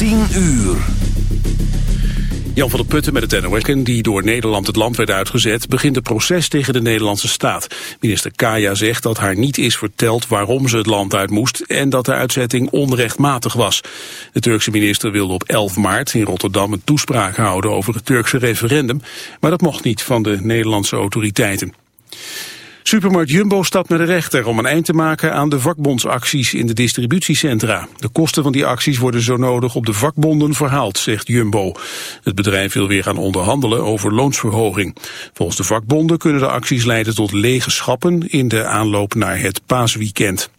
10 uur. Jan van der Putten met het NOS, die door Nederland het land werd uitgezet, begint het proces tegen de Nederlandse staat. Minister Kaya zegt dat haar niet is verteld waarom ze het land uit moest en dat de uitzetting onrechtmatig was. De Turkse minister wilde op 11 maart in Rotterdam een toespraak houden over het Turkse referendum, maar dat mocht niet van de Nederlandse autoriteiten. Supermarkt Jumbo stapt naar de rechter om een eind te maken aan de vakbondsacties in de distributiecentra. De kosten van die acties worden zo nodig op de vakbonden verhaald, zegt Jumbo. Het bedrijf wil weer gaan onderhandelen over loonsverhoging. Volgens de vakbonden kunnen de acties leiden tot lege schappen in de aanloop naar het paasweekend.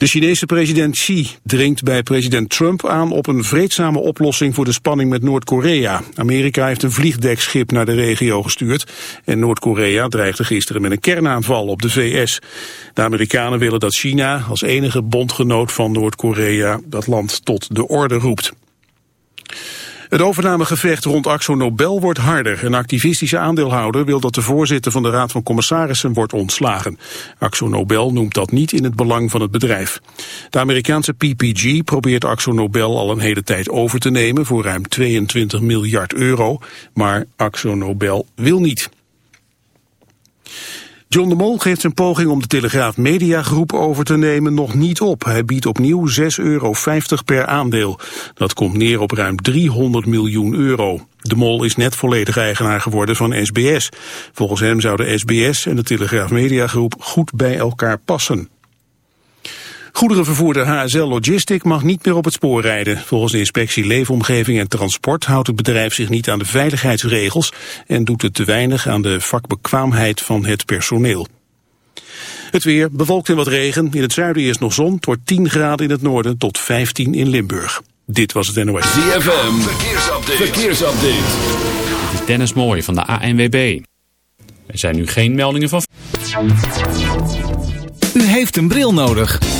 De Chinese president Xi dringt bij president Trump aan op een vreedzame oplossing voor de spanning met Noord-Korea. Amerika heeft een vliegdekschip naar de regio gestuurd en Noord-Korea dreigde gisteren met een kernaanval op de VS. De Amerikanen willen dat China als enige bondgenoot van Noord-Korea dat land tot de orde roept. Het overnamegevecht rond Axo Nobel wordt harder. Een activistische aandeelhouder wil dat de voorzitter van de Raad van Commissarissen wordt ontslagen. Axo Nobel noemt dat niet in het belang van het bedrijf. De Amerikaanse PPG probeert Axo Nobel al een hele tijd over te nemen voor ruim 22 miljard euro. Maar Axo Nobel wil niet. John de Mol geeft zijn poging om de Telegraaf Mediagroep over te nemen nog niet op. Hij biedt opnieuw 6,50 euro per aandeel. Dat komt neer op ruim 300 miljoen euro. De Mol is net volledig eigenaar geworden van SBS. Volgens hem zouden SBS en de Telegraaf Mediagroep goed bij elkaar passen. Goederenvervoerder HSL Logistic mag niet meer op het spoor rijden. Volgens de inspectie Leefomgeving en Transport houdt het bedrijf zich niet aan de veiligheidsregels en doet het te weinig aan de vakbekwaamheid van het personeel. Het weer bewolkt in wat regen. In het zuiden is nog zon. Het wordt 10 graden in het noorden tot 15 in Limburg. Dit was het NOS. ZFM, verkeersupdate. verkeersupdate. Dit is Dennis Mooij van de ANWB. Er zijn nu geen meldingen van... U heeft een bril nodig.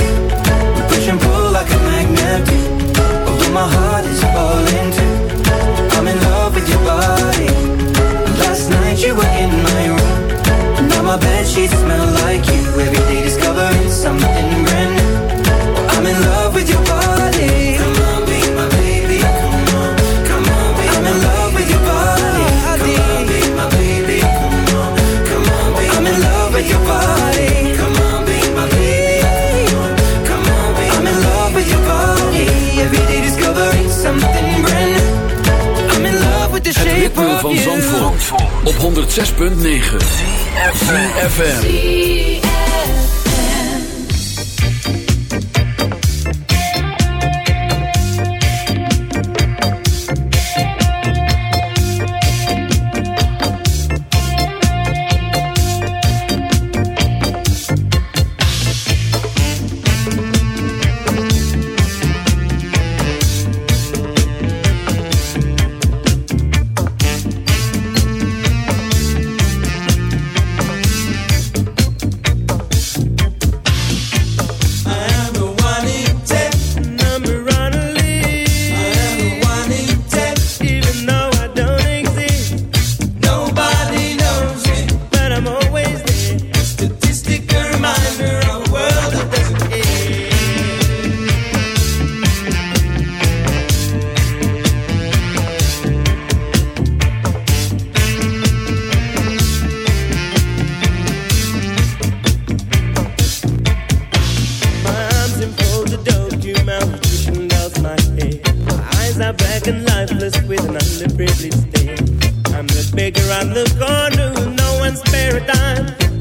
106.9. FM.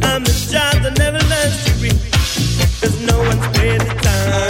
I'm the child that never learns to read. Cause no one's paid the time.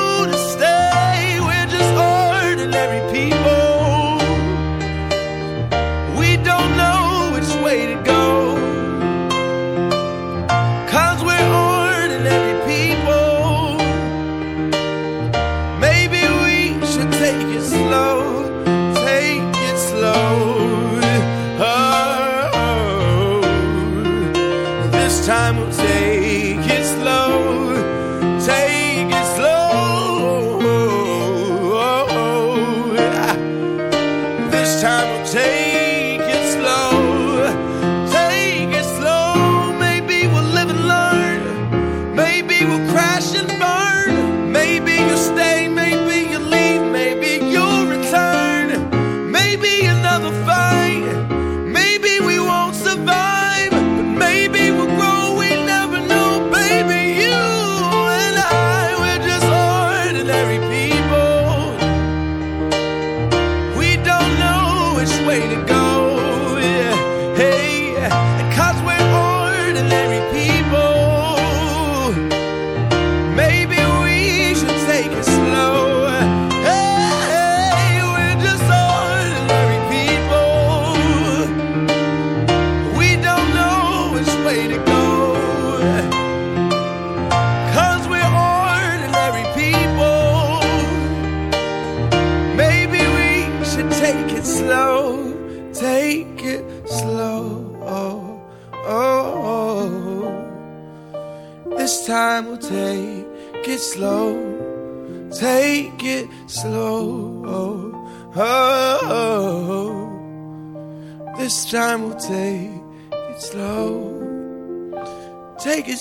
ordinary people. We don't know which way to go. Cause we're ordinary people. Maybe we should take it slow. Take it slow. Oh, oh, oh. this time we'll take it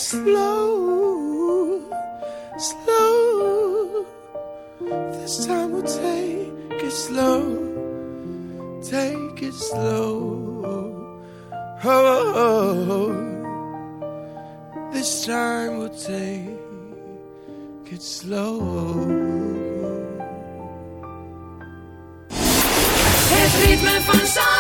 slow. Slow. This time we'll take it slow. Take it slow. Oh, this time we'll take it slow. Het ritme van Zandvoort.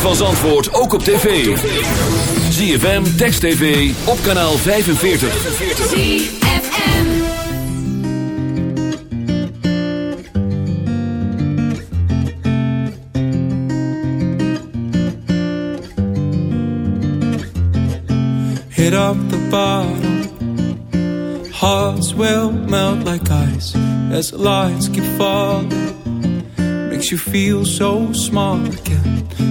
Ritme van Zandvoort ook op tv. ZFM, Text TV, op kanaal 45. ZFM. hit up the bottom. Hearts will melt like ice as the lights keep falling. Makes you feel so small again